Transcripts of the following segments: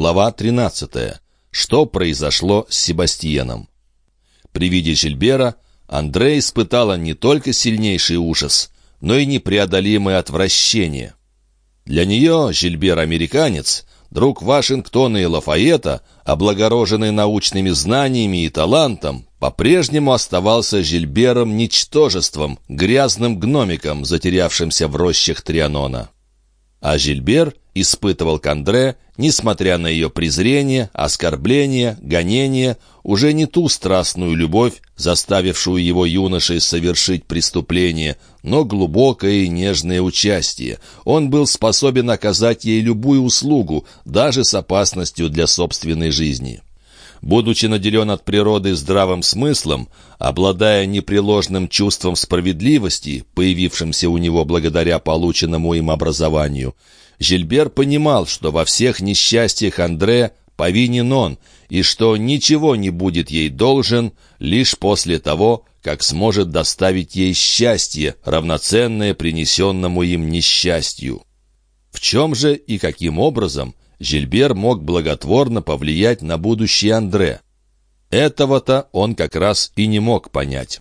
Глава 13. Что произошло с Себастьеном? При виде Жильбера Андрей испытала не только сильнейший ужас, но и непреодолимое отвращение. Для нее Жильбер-американец, друг Вашингтона и Лафайета, облагороженный научными знаниями и талантом, по-прежнему оставался Жильбером-ничтожеством, грязным гномиком, затерявшимся в рощах Трианона. А Жильбер испытывал к Андре, несмотря на ее презрение, оскорбление, гонение, уже не ту страстную любовь, заставившую его юношей совершить преступление, но глубокое и нежное участие. Он был способен оказать ей любую услугу, даже с опасностью для собственной жизни. Будучи наделен от природы здравым смыслом, обладая непреложным чувством справедливости, появившимся у него благодаря полученному им образованию, Жильбер понимал, что во всех несчастьях Андре повинен он, и что ничего не будет ей должен лишь после того, как сможет доставить ей счастье, равноценное принесенному им несчастью. В чем же и каким образом Жильбер мог благотворно повлиять на будущее Андре. Этого-то он как раз и не мог понять.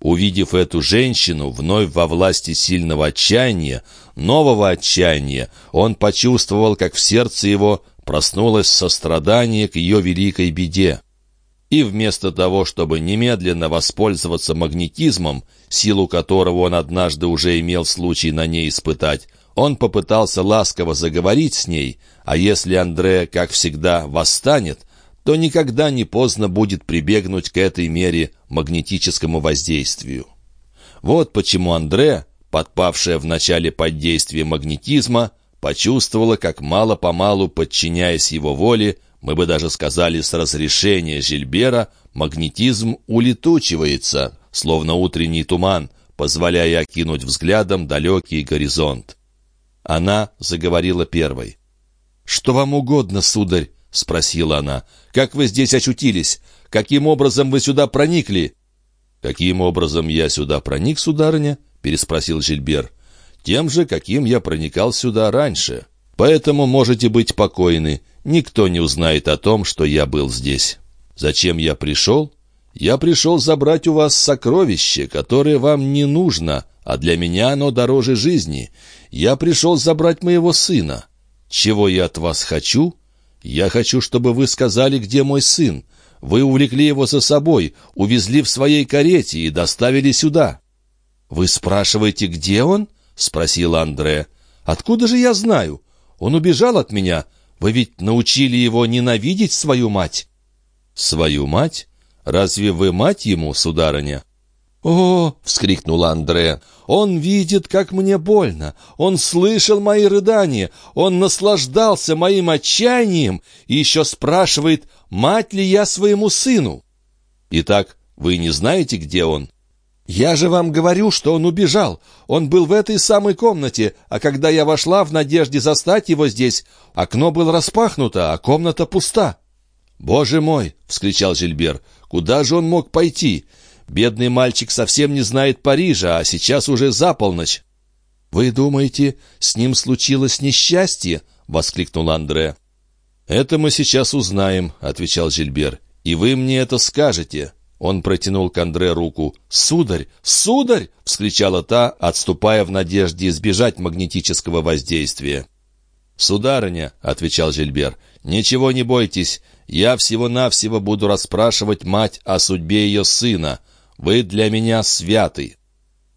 Увидев эту женщину вновь во власти сильного отчаяния, нового отчаяния, он почувствовал, как в сердце его проснулось сострадание к ее великой беде. И вместо того, чтобы немедленно воспользоваться магнетизмом, силу которого он однажды уже имел случай на ней испытать, он попытался ласково заговорить с ней, а если Андре, как всегда, восстанет, то никогда не поздно будет прибегнуть к этой мере магнетическому воздействию. Вот почему Андре, подпавшая в начале под действие магнетизма, почувствовала, как мало-помалу, подчиняясь его воле, мы бы даже сказали с разрешения Жильбера, магнетизм улетучивается, словно утренний туман, позволяя окинуть взглядом далекий горизонт. Она заговорила первой. «Что вам угодно, сударь?» — спросила она. «Как вы здесь очутились? Каким образом вы сюда проникли?» «Каким образом я сюда проник, сударыня?» — переспросил Жильбер. «Тем же, каким я проникал сюда раньше. Поэтому можете быть покойны. Никто не узнает о том, что я был здесь. Зачем я пришел? Я пришел забрать у вас сокровище, которое вам не нужно, а для меня оно дороже жизни. Я пришел забрать моего сына. Чего я от вас хочу? Я хочу, чтобы вы сказали, где мой сын. Вы увлекли его за собой, увезли в своей карете и доставили сюда». «Вы спрашиваете, где он?» — спросила Андре. «Откуда же я знаю? Он убежал от меня. Вы ведь научили его ненавидеть свою мать». «Свою мать? Разве вы мать ему, сударыня?» «О!» — вскрикнула Андре. «Он видит, как мне больно. Он слышал мои рыдания. Он наслаждался моим отчаянием и еще спрашивает, мать ли я своему сыну». «Итак, вы не знаете, где он?» «Я же вам говорю, что он убежал. Он был в этой самой комнате, а когда я вошла в надежде застать его здесь, окно было распахнуто, а комната пуста». «Боже мой!» — вскричал Жильбер. «Куда же он мог пойти?» Бедный мальчик совсем не знает Парижа, а сейчас уже за полночь». «Вы думаете, с ним случилось несчастье?» — воскликнул Андре. «Это мы сейчас узнаем», — отвечал Жильбер. «И вы мне это скажете». Он протянул к Андре руку. «Сударь! Сударь!» — вскричала та, отступая в надежде избежать магнетического воздействия. «Сударыня», — отвечал Жильбер, — «ничего не бойтесь. Я всего-навсего буду расспрашивать мать о судьбе ее сына. Вы для меня святы».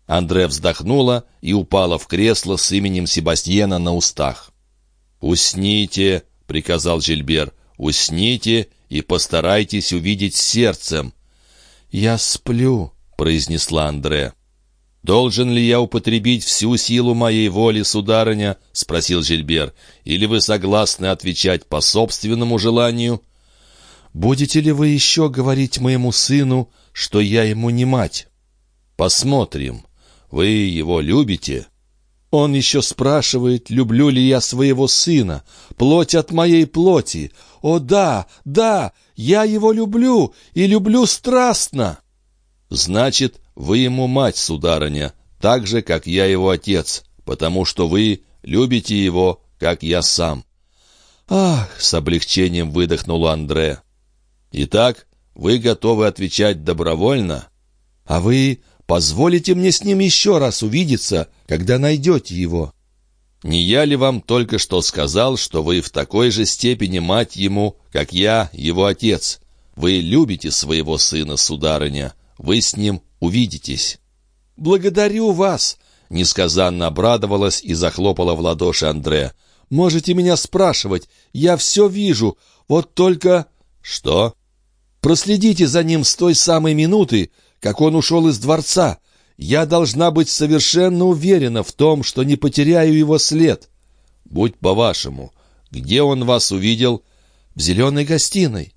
Андре вздохнула и упала в кресло с именем Себастьена на устах. «Усните», — приказал Жильбер, — «усните и постарайтесь увидеть сердцем». «Я сплю», — произнесла Андре. «Должен ли я употребить всю силу моей воли, сударыня?» — спросил Жильбер. «Или вы согласны отвечать по собственному желанию?» «Будете ли вы еще говорить моему сыну, что я ему не мать?» «Посмотрим. Вы его любите?» Он еще спрашивает, люблю ли я своего сына, плоть от моей плоти. О да, да, я его люблю и люблю страстно. Значит, вы ему мать, сударыня, так же, как я его отец, потому что вы любите его, как я сам. «Ах!» — с облегчением выдохнул Андре. «Итак, вы готовы отвечать добровольно? А вы позволите мне с ним еще раз увидеться, когда найдете его?» «Не я ли вам только что сказал, что вы в такой же степени мать ему, как я, его отец? Вы любите своего сына, сударыня, вы с ним увидитесь». «Благодарю вас!» — несказанно обрадовалась и захлопала в ладоши Андре. Можете меня спрашивать, я все вижу, вот только...» «Что?» «Проследите за ним с той самой минуты, как он ушел из дворца. Я должна быть совершенно уверена в том, что не потеряю его след». «Будь по-вашему, где он вас увидел?» «В зеленой гостиной».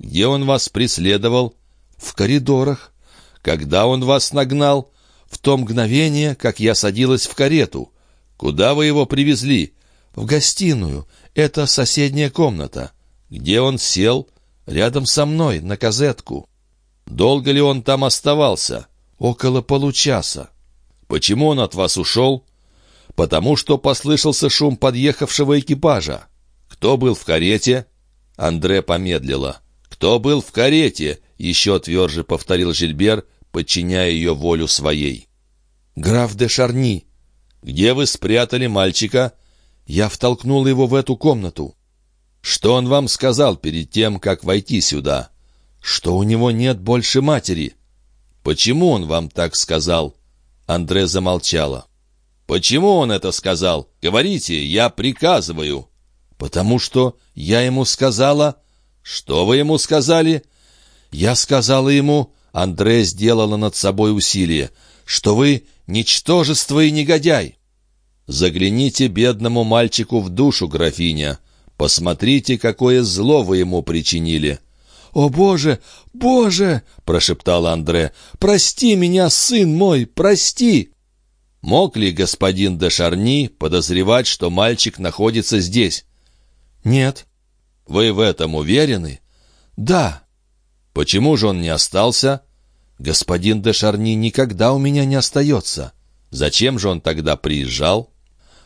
«Где он вас преследовал?» «В коридорах». «Когда он вас нагнал?» «В то мгновение, как я садилась в карету». «Куда вы его привезли?» «В гостиную. Это соседняя комната». «Где он сел?» «Рядом со мной, на казетку». «Долго ли он там оставался?» «Около получаса». «Почему он от вас ушел?» «Потому что послышался шум подъехавшего экипажа». «Кто был в карете?» Андре помедлила. «Кто был в карете?» — еще тверже повторил Жильбер, подчиняя ее волю своей. «Граф де Шарни». «Где вы спрятали мальчика?» Я втолкнул его в эту комнату. Что он вам сказал перед тем, как войти сюда? Что у него нет больше матери. Почему он вам так сказал? Андре замолчала. «Почему он это сказал? Говорите, я приказываю». «Потому что я ему сказала...» «Что вы ему сказали?» «Я сказала ему...» Андре сделала над собой усилие, «что вы ничтожество и негодяй». Загляните бедному мальчику в душу, графиня. Посмотрите, какое зло вы ему причинили». «О, Боже! Боже!» — прошептал Андре. «Прости меня, сын мой, прости!» Мог ли господин де Шарни подозревать, что мальчик находится здесь? «Нет». «Вы в этом уверены?» «Да». «Почему же он не остался?» «Господин де Шарни никогда у меня не остается». «Зачем же он тогда приезжал?»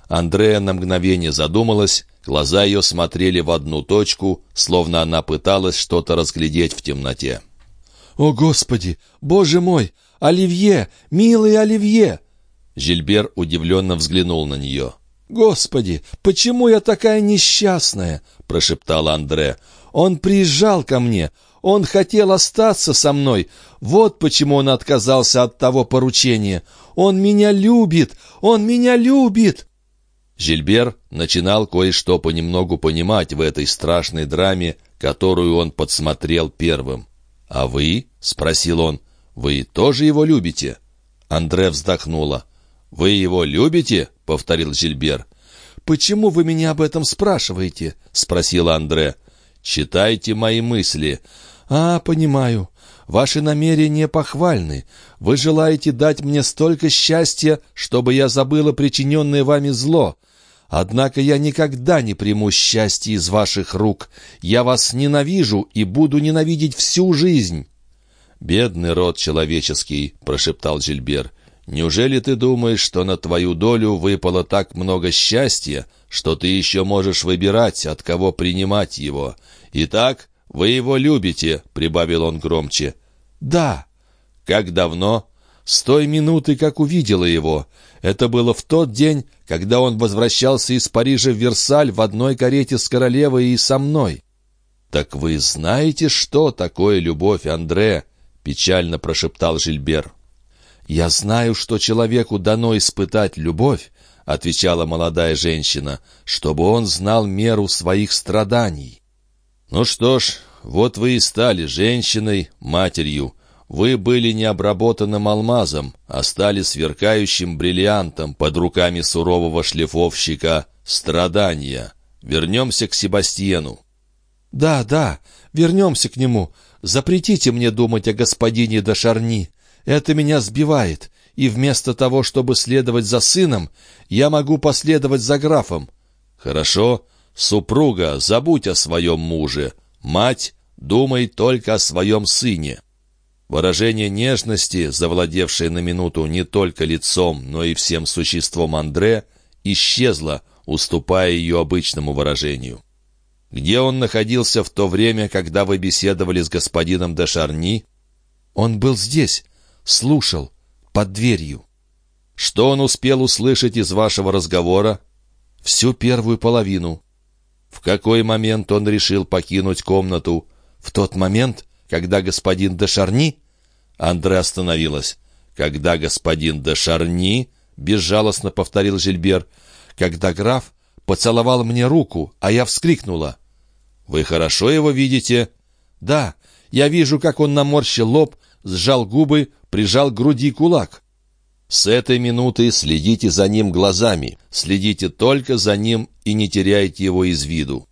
Андрея на мгновение задумалась, глаза ее смотрели в одну точку, словно она пыталась что-то разглядеть в темноте. «О, Господи! Боже мой! Оливье! Милый Оливье!» Жильбер удивленно взглянул на нее. «Господи, почему я такая несчастная?» — прошептал Андре. «Он приезжал ко мне. Он хотел остаться со мной. Вот почему он отказался от того поручения. Он меня любит! Он меня любит!» Жильбер начинал кое-что понемногу понимать в этой страшной драме, которую он подсмотрел первым. «А вы?» — спросил он. «Вы тоже его любите?» Андре вздохнула. «Вы его любите?» — повторил Жильбер. «Почему вы меня об этом спрашиваете?» — спросил Андре. «Читайте мои мысли». «А, понимаю. Ваши намерения похвальны. Вы желаете дать мне столько счастья, чтобы я забыла причиненное вами зло. Однако я никогда не приму счастье из ваших рук. Я вас ненавижу и буду ненавидеть всю жизнь». «Бедный род человеческий», — прошептал Жильбер. «Неужели ты думаешь, что на твою долю выпало так много счастья, что ты еще можешь выбирать, от кого принимать его? Итак, вы его любите», — прибавил он громче. «Да». «Как давно?» «С той минуты, как увидела его. Это было в тот день, когда он возвращался из Парижа в Версаль в одной карете с королевой и со мной. «Так вы знаете, что такое любовь, Андре?» — печально прошептал Жильбер. «Я знаю, что человеку дано испытать любовь», — отвечала молодая женщина, «чтобы он знал меру своих страданий». «Ну что ж, вот вы и стали женщиной, матерью. Вы были необработанным алмазом, а стали сверкающим бриллиантом под руками сурового шлифовщика страдания. Вернемся к Себастьену. «Да, да, вернемся к нему. Запретите мне думать о господине Дашарни. Это меня сбивает, и вместо того, чтобы следовать за сыном, я могу последовать за графом». «Хорошо. Супруга, забудь о своем муже. Мать, думай только о своем сыне». Выражение нежности, завладевшее на минуту не только лицом, но и всем существом Андре, исчезло, уступая ее обычному выражению. Где он находился в то время, когда вы беседовали с господином де Шарни? Он был здесь, слушал, под дверью. Что он успел услышать из вашего разговора? Всю первую половину. В какой момент он решил покинуть комнату? В тот момент, когда господин де Шарни... Андре остановилась. «Когда господин де Шарни...» — безжалостно повторил Жильбер. «Когда граф поцеловал мне руку, а я вскрикнула. «Вы хорошо его видите?» «Да, я вижу, как он наморщил лоб, сжал губы, прижал к груди кулак». «С этой минуты следите за ним глазами, следите только за ним и не теряйте его из виду».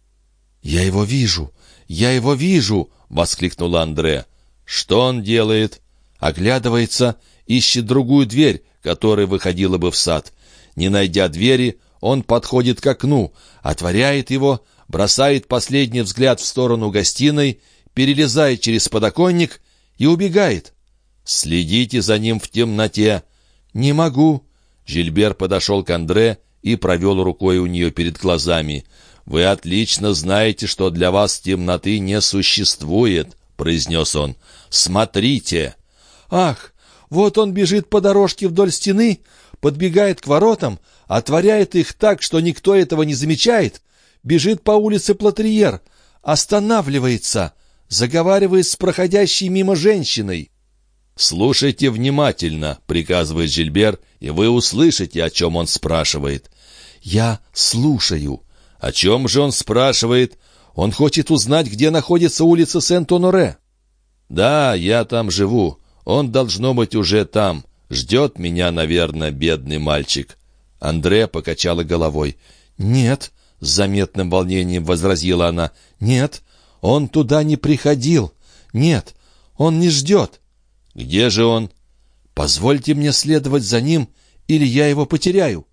«Я его вижу, я его вижу!» — воскликнул Андре. «Что он делает?» Оглядывается, ищет другую дверь, которая выходила бы в сад. Не найдя двери, он подходит к окну, отворяет его, бросает последний взгляд в сторону гостиной, перелезает через подоконник и убегает. «Следите за ним в темноте». «Не могу». Жильбер подошел к Андре и провел рукой у нее перед глазами. «Вы отлично знаете, что для вас темноты не существует», — произнес он. «Смотрите!» «Ах, вот он бежит по дорожке вдоль стены, подбегает к воротам, отворяет их так, что никто этого не замечает, бежит по улице Платриер, останавливается, заговаривает с проходящей мимо женщиной. «Слушайте внимательно», — приказывает Жильбер, «и вы услышите, о чем он спрашивает». «Я слушаю». «О чем же он спрашивает?» «Он хочет узнать, где находится улица Сент-Оноре». «Да, я там живу. Он, должно быть, уже там. Ждет меня, наверное, бедный мальчик». Андре покачала головой. «Нет, с заметным волнением возразила она. «Нет, он туда не приходил. Нет, он не ждет». «Где же он?» «Позвольте мне следовать за ним, или я его потеряю».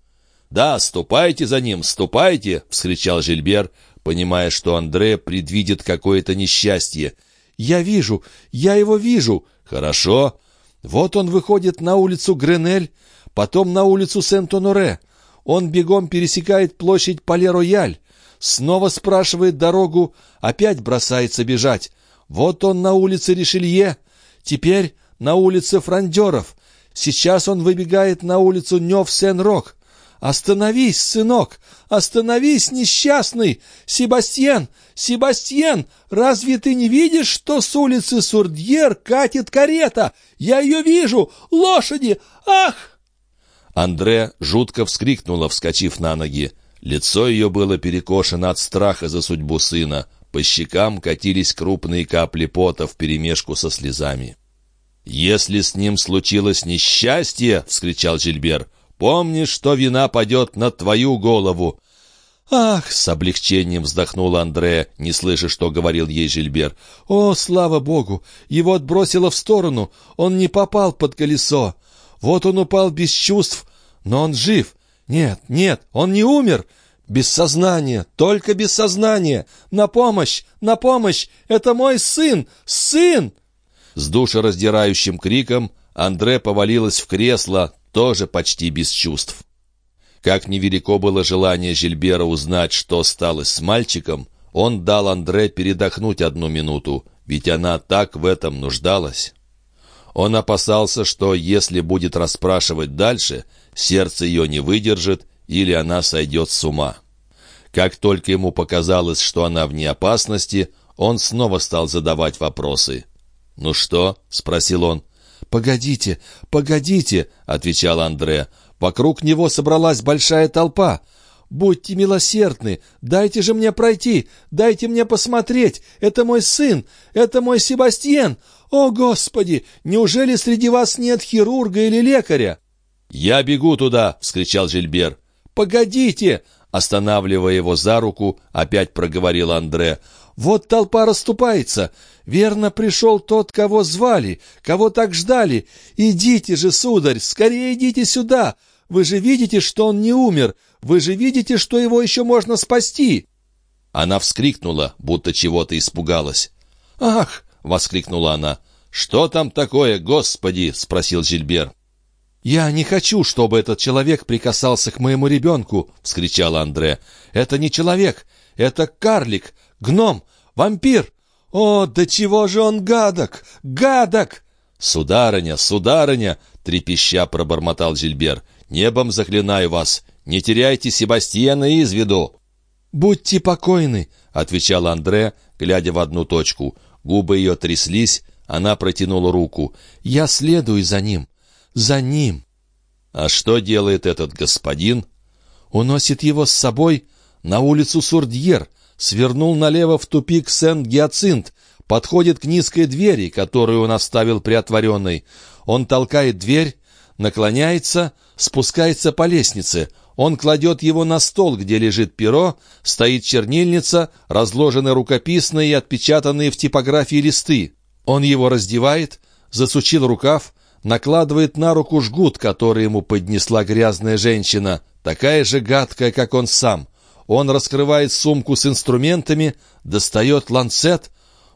«Да, ступайте за ним, ступайте!» — вскричал Жильбер, понимая, что Андре предвидит какое-то несчастье. «Я вижу, я его вижу!» «Хорошо!» «Вот он выходит на улицу Гренель, потом на улицу Сент-Оноре. Он бегом пересекает площадь Пале-Рояль, снова спрашивает дорогу, опять бросается бежать. Вот он на улице Ришелье, теперь на улице Франдеров. Сейчас он выбегает на улицу Нев-Сен-Рок. «Остановись, сынок! Остановись, несчастный! Себастьян! Себастьян! Разве ты не видишь, что с улицы Сурдьер катит карета? Я ее вижу! Лошади! Ах!» Андре жутко вскрикнула, вскочив на ноги. Лицо ее было перекошено от страха за судьбу сына. По щекам катились крупные капли пота вперемешку со слезами. «Если с ним случилось несчастье, — вскричал Жильбер, — помни, что вина падет на твою голову». «Ах!» — с облегчением вздохнул Андре, не слыша, что говорил ей Жильбер. «О, слава богу! Его отбросило в сторону! Он не попал под колесо! Вот он упал без чувств, но он жив. Нет, нет, он не умер. Без сознания, только без сознания. На помощь, на помощь! Это мой сын! Сын!» С душераздирающим криком Андре повалилась в кресло, тоже почти без чувств. Как невелико было желание Жильбера узнать, что стало с мальчиком, он дал Андре передохнуть одну минуту, ведь она так в этом нуждалась. Он опасался, что если будет расспрашивать дальше, сердце ее не выдержит или она сойдет с ума. Как только ему показалось, что она вне опасности, он снова стал задавать вопросы. «Ну что?» — спросил он. «Погодите, погодите!» — отвечал Андре. «Вокруг него собралась большая толпа. Будьте милосердны, дайте же мне пройти, дайте мне посмотреть. Это мой сын, это мой Себастьен. О, Господи, неужели среди вас нет хирурга или лекаря?» «Я бегу туда!» — вскричал Жильбер. «Погодите!» — останавливая его за руку, опять проговорил Андре. «Вот толпа расступается. Верно пришел тот, кого звали, кого так ждали. Идите же, сударь, скорее идите сюда. Вы же видите, что он не умер. Вы же видите, что его еще можно спасти!» Она вскрикнула, будто чего-то испугалась. «Ах!» — воскликнула она. «Что там такое, Господи?» — спросил Жильбер. «Я не хочу, чтобы этот человек прикасался к моему ребенку!» — вскричал Андре. «Это не человек, это карлик, Гном! Вампир! О, до чего же он гадок! Гадок!» «Сударыня, сударыня!» — трепеща пробормотал Жильбер. «Небом заклинаю вас! Не теряйте Себастьяна из виду!» «Будьте покойны!» — отвечал Андре, глядя в одну точку. Губы ее тряслись, она протянула руку. «Я следую за ним! За ним!» «А что делает этот господин?» «Уносит его с собой на улицу Сурдьер, свернул налево в тупик Сент-Гиацинт, подходит к низкой двери, которую он оставил приотворенной. Он толкает дверь, наклоняется, спускается по лестнице. Он кладет его на стол, где лежит перо, стоит чернильница, разложены рукописные и отпечатанные в типографии листы. Он его раздевает, засучил рукав, накладывает на руку жгут, который ему поднесла грязная женщина, такая же гадкая, как он сам. Он раскрывает сумку с инструментами, достает ланцет.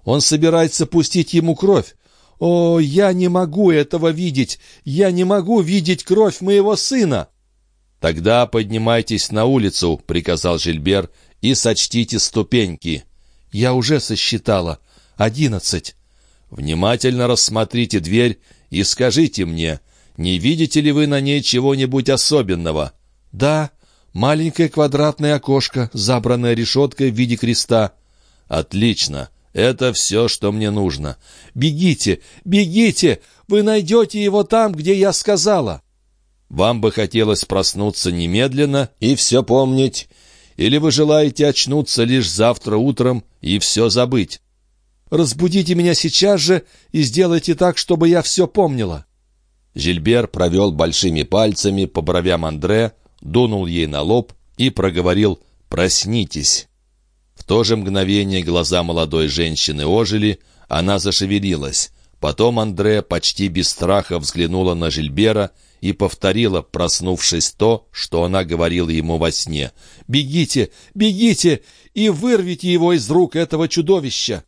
Он собирается пустить ему кровь. «О, я не могу этого видеть! Я не могу видеть кровь моего сына!» «Тогда поднимайтесь на улицу», — приказал Жильбер, — «и сочтите ступеньки». «Я уже сосчитала. Одиннадцать». «Внимательно рассмотрите дверь и скажите мне, не видите ли вы на ней чего-нибудь особенного?» «Да, маленькое квадратное окошко, забранное решеткой в виде креста». «Отлично. Это все, что мне нужно. Бегите, бегите! Вы найдете его там, где я сказала». Вам бы хотелось проснуться немедленно и все помнить, или вы желаете очнуться лишь завтра утром и все забыть? Разбудите меня сейчас же и сделайте так, чтобы я все помнила». Жильбер провел большими пальцами по бровям Андре, дунул ей на лоб и проговорил «Проснитесь». В то же мгновение глаза молодой женщины ожили, она зашевелилась. Потом Андре почти без страха взглянула на Жильбера и повторила, проснувшись, то, что она говорила ему во сне. «Бегите, бегите и вырвите его из рук этого чудовища!»